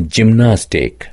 gymnastic.